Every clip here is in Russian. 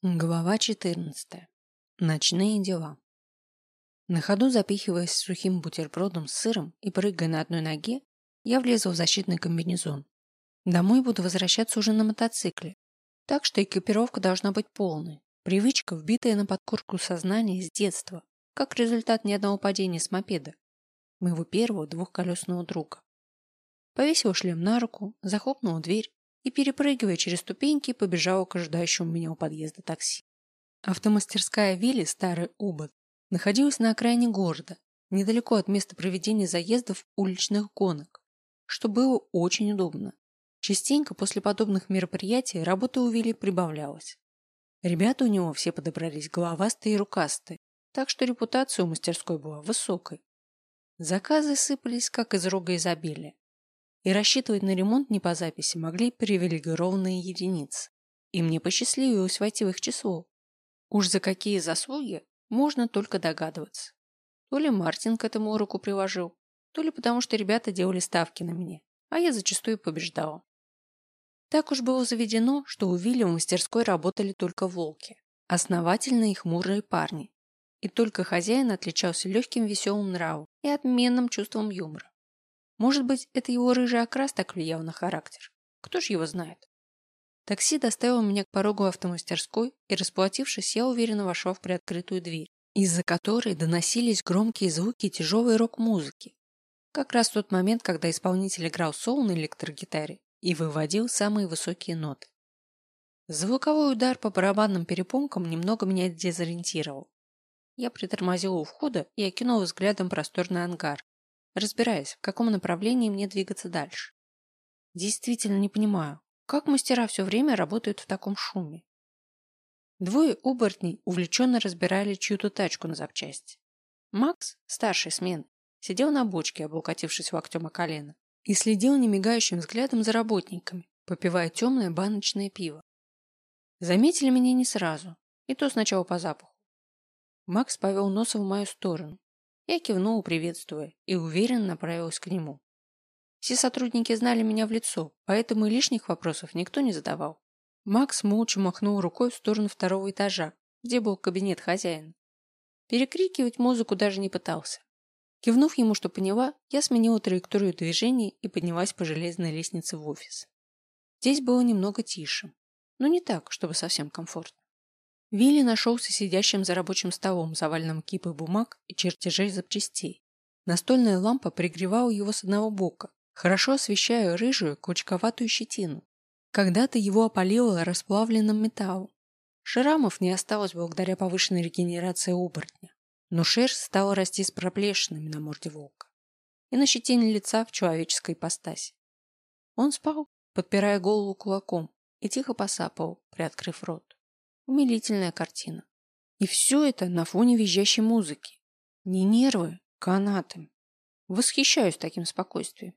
Глава 14. Ночные дела. На ходу запихиваясь сухим бутербродом с сыром и прыгая на одной ноге, я влезла в защитный комбинезон. Домой буду возвращаться уже на мотоцикле, так что экипировка должна быть полной. Привычка, вбитая на подкорку сознания с детства, как результат ни одного падения с мопеда, моего первого двухколесного друга. Повесила шлем на руку, захлопнула дверь и, перепрыгивая через ступеньки, побежала к ожидающему меня у подъезда такси. Автомастерская Вилли Старый Убот находилась на окраине города, недалеко от места проведения заездов уличных гонок, что было очень удобно. Частенько после подобных мероприятий работа у Вилли прибавлялась. Ребята у него все подобрались головастые и рукастые, так что репутация у мастерской была высокой. Заказы сыпались, как из рога изобилия и рассчитывать на ремонт не по записи могли привилегированные единицы. И мне посчастливилось войти в их число. Уж за какие заслуги, можно только догадываться. То ли Мартин к этому уроку приложил, то ли потому, что ребята делали ставки на меня, а я зачастую побеждала. Так уж было заведено, что у Вилли в мастерской работали только волки, основательные и хмурые парни. И только хозяин отличался легким веселым нравом и отменным чувством юмора. Может быть, это его рыжий окрас так влиял на характер. Кто ж его знает? Такси доставило меня к порогу автомастерской, и, расплатившись, я уверенно вошла в приоткрытую дверь, из-за которой доносились громкие звуки тяжелой рок-музыки. Как раз тот момент, когда исполнитель играл соло на электрогитаре и выводил самые высокие ноты. Звуковой удар по барабанным перепонкам немного меня дезориентировал. Я притормозила у входа и окинула взглядом просторный ангар, разбираясь, в каком направлении мне двигаться дальше. Действительно не понимаю, как мастера все время работают в таком шуме. Двое оборотней увлеченно разбирали чью-то тачку на запчасти. Макс, старший смен, сидел на бочке, облокотившись локтем о колено, и следил немигающим взглядом за работниками, попивая темное баночное пиво. Заметили меня не сразу, и то сначала по запаху. Макс повел носом в мою сторону, я кивнул, приветствуя, и уверенно направилась к нему. Все сотрудники знали меня в лицо, поэтому и лишних вопросов никто не задавал. Макс молча махнул рукой в сторону второго этажа, где был кабинет хозяина. Перекрикивать музыку даже не пытался. Кивнув ему, что поняла, я сменила траекторию движения и поднялась по железной лестнице в офис. Здесь было немного тише, но не так, чтобы совсем комфортно. Вилли нашелся сидящим за рабочим столом, заваленным кипой бумаг и чертежей запчастей. Настольная лампа пригревала его с одного бока, хорошо освещая рыжую, кучковатую щетину. Когда-то его опалило расплавленным металлом. Шрамов не осталось благодаря повышенной регенерации оборотня, но шерсть стала расти с проплешинами на морде волка и на щетине лица в человеческой ипостаси. Он спал, подпирая голову кулаком, и тихо посапывал, приоткрыв рот. Умилительная картина. И все это на фоне визжащей музыки. Не нервы, канаты. Восхищаюсь таким спокойствием.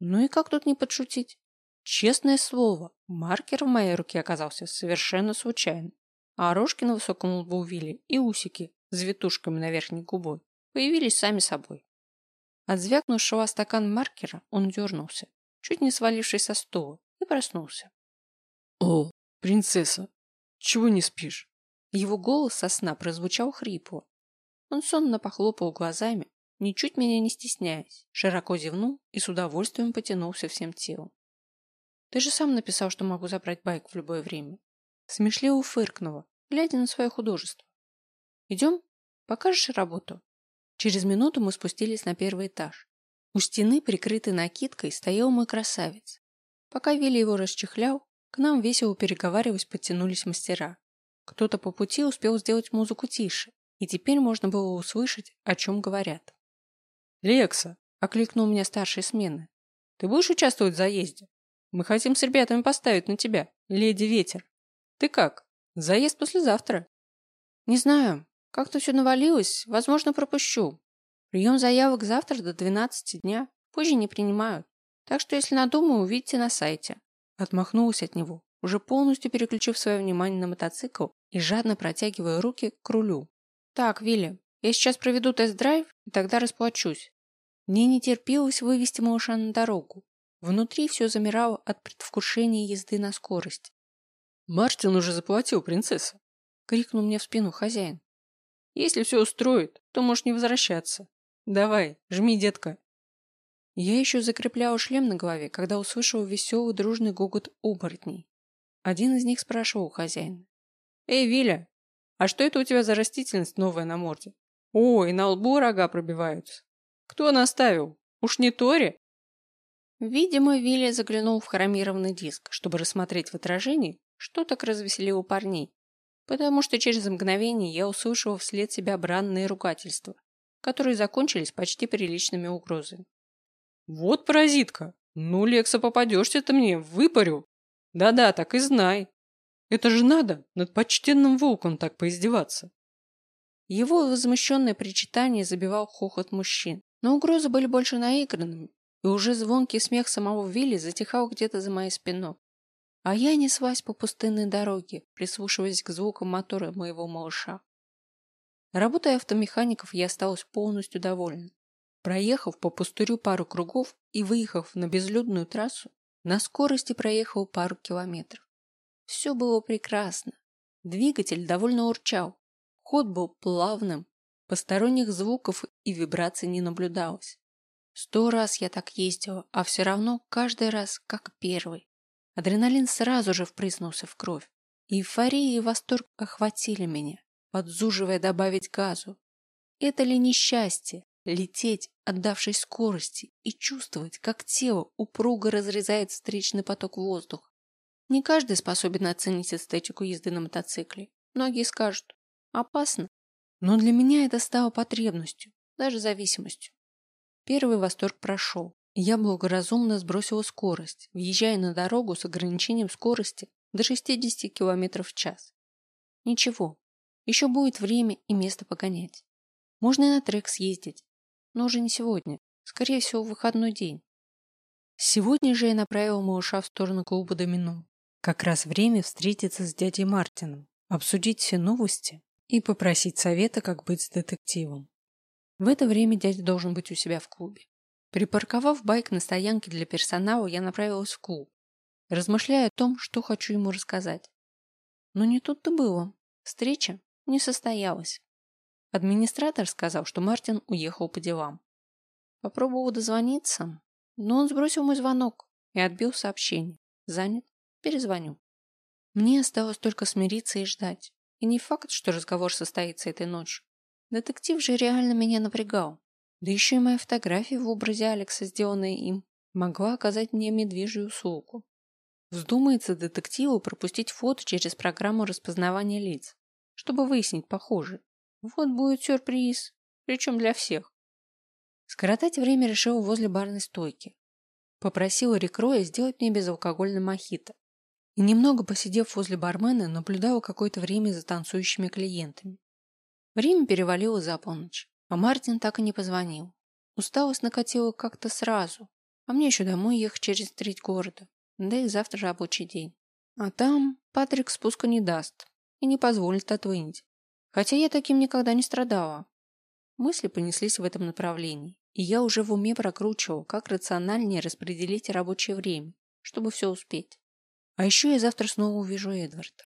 Ну и как тут не подшутить? Честное слово, маркер в моей руке оказался совершенно случайно. А рожки на высоком лбу Вилли и усики с витушками на верхней губой появились сами собой. От звякнувшего стакан маркера он дернулся, чуть не свалившись со стола, и проснулся. «О, принцесса, чего не спишь? Его голос со сна прозвучал хрипло. Он сонно похлопал глазами, ничуть меня не стесняясь, широко зевнул и с удовольствием потянулся всем телом. Ты же сам написал, что могу забрать байк в любое время. Смешливо фыркнула, глядя на свое художество. Идем? Покажешь работу? Через минуту мы спустились на первый этаж. У стены, прикрытой накидкой, стоял мой красавец. Пока Вилли его расчехлял, к нам весело переговариваясь подтянулись мастера. Кто-то по пути успел сделать музыку тише, и теперь можно было услышать, о чем говорят. «Лекса!» – окликнул меня старший смены. «Ты будешь участвовать в заезде? Мы хотим с ребятами поставить на тебя, леди Ветер. Ты как? Заезд послезавтра». «Не знаю. Как-то все навалилось. Возможно, пропущу. Прием заявок завтра до 12 дня. Позже не принимают. Так что, если надумаю, увидите на сайте. Отмахнулась от него, уже полностью переключив свое внимание на мотоцикл и жадно протягивая руки к рулю. «Так, Вилли, я сейчас проведу тест-драйв, и тогда расплачусь». Мне не терпелось вывести малыша на дорогу. Внутри все замирало от предвкушения езды на скорости. Мартин уже заплатил, принцесса. Крикнул мне в спину хозяин. Если все устроит, то можешь не возвращаться. Давай, жми, детка. Я еще закрепляла шлем на голове, когда услышала веселый дружный гогот оборотней. Один из них спрашивал у хозяина. «Эй, Виля, а что это у тебя за растительность новая на морде? Ой, на лбу рога пробиваются. Кто наставил? Уж не Тори?» Видимо, Вилли заглянул в хромированный диск, чтобы рассмотреть в отражении, что так развеселило парней, потому что через мгновение я услышала вслед себя бранные ругательства, которые закончились почти приличными угрозами. «Вот паразитка! Ну, Лекса, попадешься ты мне, выпарю! Да-да, так и знай! Это же надо над почтенным волком так поиздеваться!» Его возмущенное причитание забивал хохот мужчин, но угрозы были больше наигранными, и уже звонкий смех самого Вилли затихал где-то за моей спиной. А я неслась по пустынной дороге, прислушиваясь к звукам мотора моего малыша. Работая автомехаников, я осталась полностью довольна. Проехав по пустырю пару кругов и выехав на безлюдную трассу, на скорости проехал пару километров. Все было прекрасно. Двигатель довольно урчал. Ход был плавным, посторонних звуков и вибраций не наблюдалось. Сто раз я так ездила, а все равно каждый раз как первый. Адреналин сразу же впрыснулся в кровь. Эйфория и восторг охватили меня, подзуживая добавить газу. Это ли несчастье? Лететь, отдавшись скорости, и чувствовать, как тело упруго разрезает встречный поток воздуха. Не каждый способен оценить эстетику езды на мотоцикле. Многие скажут, опасно. Но для меня это стало потребностью, даже зависимостью. Первый восторг прошел, я благоразумно сбросила скорость, въезжая на дорогу с ограничением скорости до 60 км в час. Ничего, еще будет время и место погонять. Можно и на трек съездить, но уже не сегодня, скорее всего, в выходной день. Сегодня же я направила малыша в сторону клуба «Домино». Как раз время встретиться с дядей Мартином, обсудить все новости и попросить совета, как быть с детективом. В это время дядя должен быть у себя в клубе. Припарковав байк на стоянке для персонала, я направилась в клуб, размышляя о том, что хочу ему рассказать. Но не тут-то было. Встреча не состоялась. Администратор сказал, что Мартин уехал по делам. Попробовал дозвониться, но он сбросил мой звонок и отбил сообщение. Занят? Перезвоню. Мне осталось только смириться и ждать. И не факт, что разговор состоится этой ночью. Детектив же реально меня напрягал. Да еще и моя фотография в образе Алекса, сделанная им, могла оказать мне медвежью услугу. Вздумается детективу пропустить фото через программу распознавания лиц, чтобы выяснить похожие. Вот будет сюрприз, причем для всех. Скоротать время решил возле барной стойки. Попросила Рекроя сделать мне безалкогольный мохито. И немного посидев возле бармена, наблюдала какое-то время за танцующими клиентами. Время перевалило за полночь, а Мартин так и не позвонил. Усталость накатила как-то сразу, а мне еще домой ехать через треть города, да и завтра рабочий день. А там Патрик спуска не даст и не позволит отвынить. Хотя я таким никогда не страдала. Мысли понеслись в этом направлении, и я уже в уме прокручивал, как рациональнее распределить рабочее время, чтобы все успеть. А еще я завтра снова увижу Эдварда.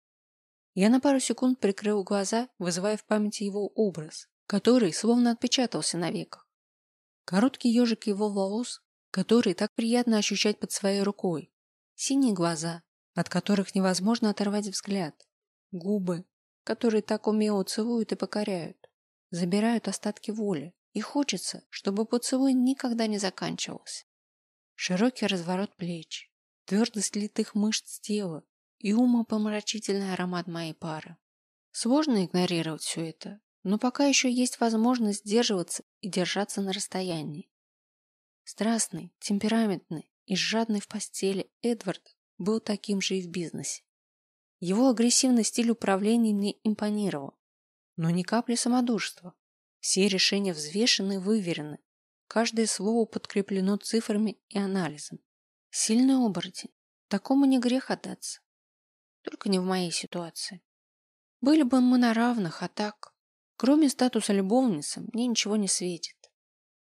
Я на пару секунд прикрыл глаза, вызывая в памяти его образ, который словно отпечатался на веках. Короткий ежик его волос, который так приятно ощущать под своей рукой. Синие глаза, от которых невозможно оторвать взгляд. Губы, которые так умело целуют и покоряют. Забирают остатки воли. И хочется, чтобы поцелуй никогда не заканчивался. Широкий разворот плеч, твердость литых мышц тела, и умопомрачительный аромат моей пары. Сложно игнорировать все это, но пока еще есть возможность сдерживаться и держаться на расстоянии. Страстный, темпераментный и жадный в постели Эдвард был таким же и в бизнесе. Его агрессивный стиль управления мне импонировал, но ни капли самодурства. Все решения взвешены и выверены, каждое слово подкреплено цифрами и анализом. Сильный оборотень, такому не грех отдаться. Только не в моей ситуации. Были бы мы на равных, а так... Кроме статуса любовницы, мне ничего не светит.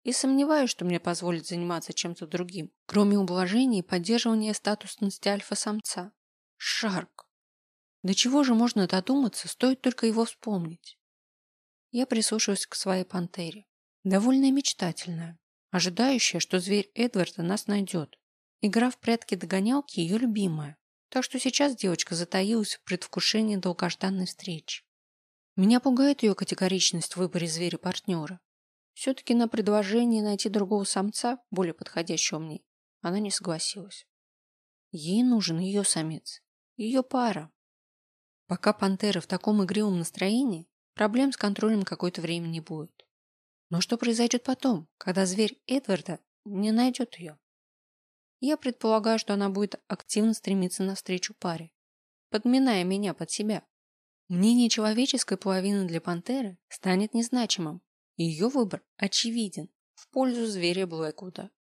И сомневаюсь, что мне позволит заниматься чем-то другим, кроме ублажения и поддерживания статусности альфа-самца. Шарк. До чего же можно додуматься, стоит только его вспомнить? Я прислушалась к своей пантере. Довольно мечтательная, ожидающая, что зверь Эдварда нас найдет. Игра в прятки-догонялки ее любимая, так что сейчас девочка затаилась в предвкушении долгожданной встречи. Меня пугает ее категоричность в выборе зверя-партнера. Все-таки на предложение найти другого самца, более подходящего мне, она не согласилась. Ей нужен ее самец, ее пара. Пока пантера в таком игривом настроении, проблем с контролем какое-то время не будет. Но что произойдет потом, когда зверь Эдварда не найдет ее? Я предполагаю, что она будет активно стремиться навстречу паре, подминая меня под себя. Мнение человеческой половины для пантеры станет незначимым, ее выбор очевиден в пользу зверя Блэквуда.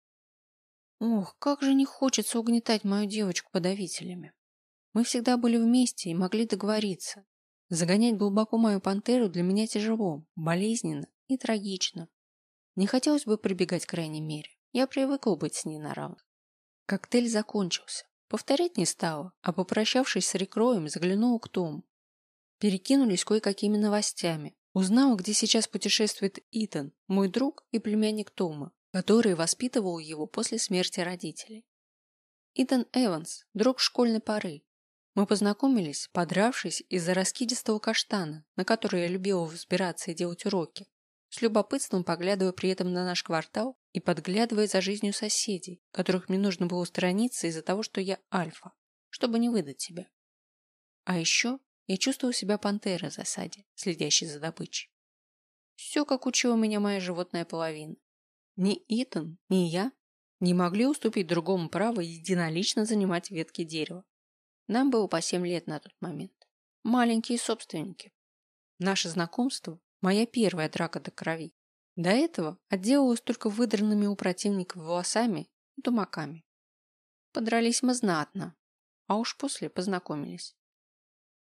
Ох, как же не хочется угнетать мою девочку подавителями. Мы всегда были вместе и могли договориться. Загонять глубоко мою пантеру для меня тяжело, болезненно и трагично. Не хотелось бы прибегать к крайней мере. Я привыкла быть с ней на равных. Коктейль закончился. Повторять не стала, а попрощавшись с Рекроем, заглянула к Тому. Перекинулись кое-какими новостями, Узнал, где сейчас путешествует Итан, мой друг и племянник Тома, который воспитывал его после смерти родителей. Итан Эванс, друг школьной поры. Мы познакомились, подравшись из-за раскидистого каштана, на который я любила взбираться и делать уроки, с любопытством поглядывая при этом на наш квартал и подглядывая за жизнью соседей, которых мне нужно было устраниться из-за того, что я альфа, чтобы не выдать себя. А еще я чувствовал себя пантерой в засаде, следящей за добычей. Все, как учила меня моя животная половина. Ни Итан, ни я не могли уступить другому право единолично занимать ветки дерева. Нам было по семь лет на тот момент. Маленькие собственники. Наше знакомство – моя первая драка до крови. До этого отделалась только выдранными у противников волосами и тумаками. Подрались мы знатно, а уж после познакомились.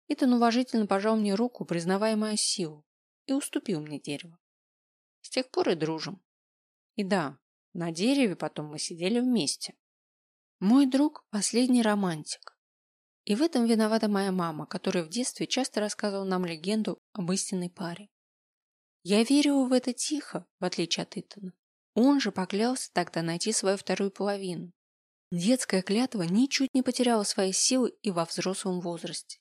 Итан уважительно пожал мне руку, признавая мою силу, и уступил мне дерево. С тех пор и дружим. И да, на дереве потом мы сидели вместе. Мой друг – последний романтик. И в этом виновата моя мама, которая в детстве часто рассказывала нам легенду об истинной паре. Я верила в это тихо, в отличие от Итана. Он же поклялся тогда найти свою вторую половину. Детская клятва ничуть не потеряла своей силы и во взрослом возрасте.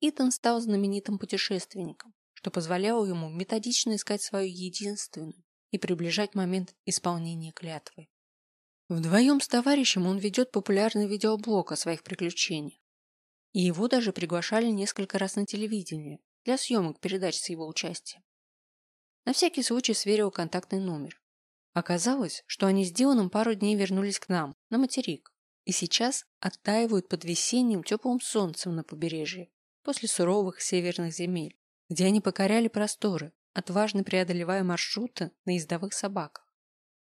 Итан стал знаменитым путешественником, что позволяло ему методично искать свою единственную и приближать момент исполнения клятвы. Вдвоем с товарищем он ведет популярный видеоблог о своих приключениях. И его даже приглашали несколько раз на телевидение для съемок передач с его участием. На всякий случай сверил контактный номер. Оказалось, что они с Диланом пару дней вернулись к нам, на материк, и сейчас оттаивают под весенним теплым солнцем на побережье, после суровых северных земель, где они покоряли просторы, отважно преодолевая маршруты на ездовых собаках.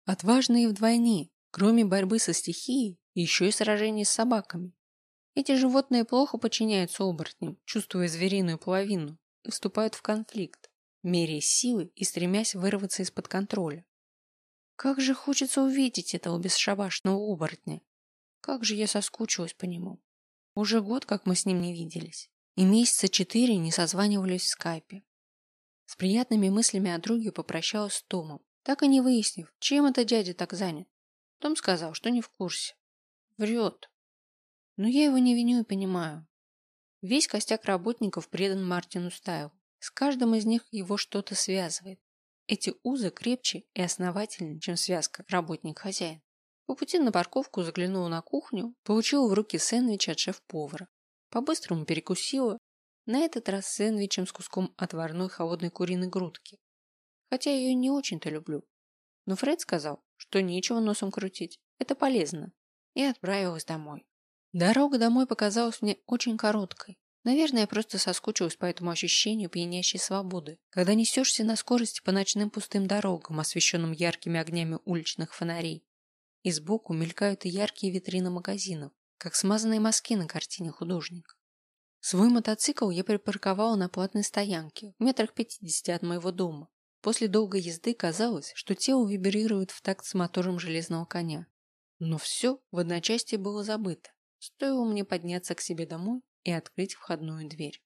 Отважные вдвойне, кроме борьбы со стихией, еще и сражений с собаками. Эти животные плохо подчиняются оборотням, чувствуя звериную половину, и вступают в конфликт, меряя силы и стремясь вырваться из-под контроля. Как же хочется увидеть этого бесшабашного оборотня. Как же я соскучилась по нему. Уже год, как мы с ним не виделись и месяца четыре не созванивались в скайпе. С приятными мыслями о друге попрощалась с Томом, так и не выяснив, чем это дядя так занят. Том сказал, что не в курсе. Врет. Но я его не виню и понимаю. Весь костяк работников предан Мартину Стайлу. С каждым из них его что-то связывает. Эти узы крепче и основательнее, чем связка работник-хозяин. По пути на парковку заглянула на кухню, получила в руки сэндвич от шеф-повара по-быстрому перекусила, на этот раз сэндвичем с куском отварной холодной куриной грудки. Хотя ее не очень-то люблю. Но Фред сказал, что нечего носом крутить, это полезно, и отправилась домой. Дорога домой показалась мне очень короткой. Наверное, я просто соскучилась по этому ощущению пьянящей свободы, когда несешься на скорости по ночным пустым дорогам, освещенным яркими огнями уличных фонарей. И сбоку мелькают и яркие витрины магазинов, как смазанные мазки на картине художника. Свой мотоцикл я припарковала на платной стоянке, в метрах пятидесяти от моего дома. После долгой езды казалось, что тело вибрирует в такт с мотором железного коня. Но все в одночасье было забыто. Стоило мне подняться к себе домой и открыть входную дверь.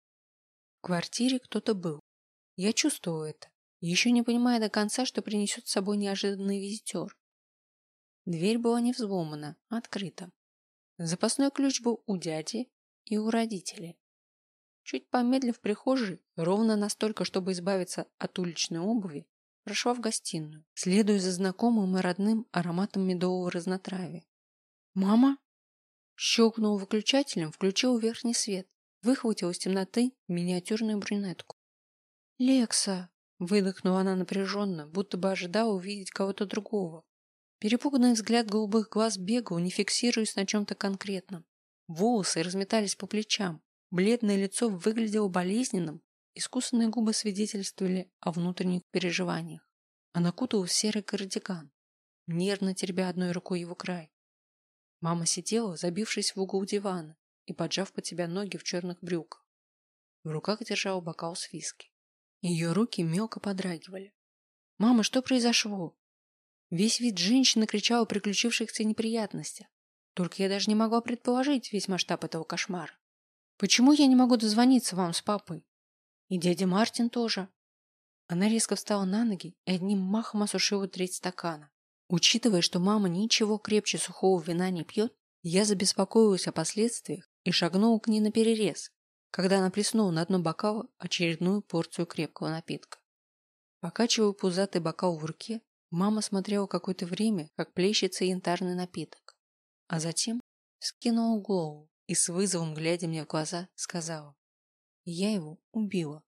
В квартире кто-то был. Я чувствовала это, еще не понимая до конца, что принесет с собой неожиданный визитер. Дверь была не взломана, а открыта. Запасной ключ был у дяди и у родителей. Чуть помедлив в прихожей, ровно настолько, чтобы избавиться от уличной обуви, прошла в гостиную, следуя за знакомым и родным ароматом медового разнотравия. «Мама?» Щелкнул выключателем, включил верхний свет, выхватил из темноты миниатюрную брюнетку. «Лекса!» – выдохнула она напряженно, будто бы ожидала увидеть кого-то другого. Перепуганный взгляд голубых глаз бегал, не фиксируясь на чем-то конкретном. Волосы разметались по плечам, бледное лицо выглядело болезненным, искусанные губы свидетельствовали о внутренних переживаниях. Она кутала в серый кардиган, нервно теребя одной рукой его край. Мама сидела, забившись в угол дивана и поджав под себя ноги в черных брюках. В руках держала бокал с виски. Ее руки мелко подрагивали. «Мама, что произошло?» Весь вид женщины кричал о приключившихся неприятностях. Только я даже не могла предположить весь масштаб этого кошмара. Почему я не могу дозвониться вам с папой? И дядя Мартин тоже. Она резко встала на ноги и одним махом осушила треть стакана. Учитывая, что мама ничего крепче сухого вина не пьет, я забеспокоилась о последствиях и шагнула к ней на перерез, когда она плеснула на дно бокала очередную порцию крепкого напитка. Покачивая пузатый бокал в руке, Мама смотрела какое-то время, как плещется янтарный напиток, а затем скинула голову и с вызовом, глядя мне в глаза, сказала, «Я его убила».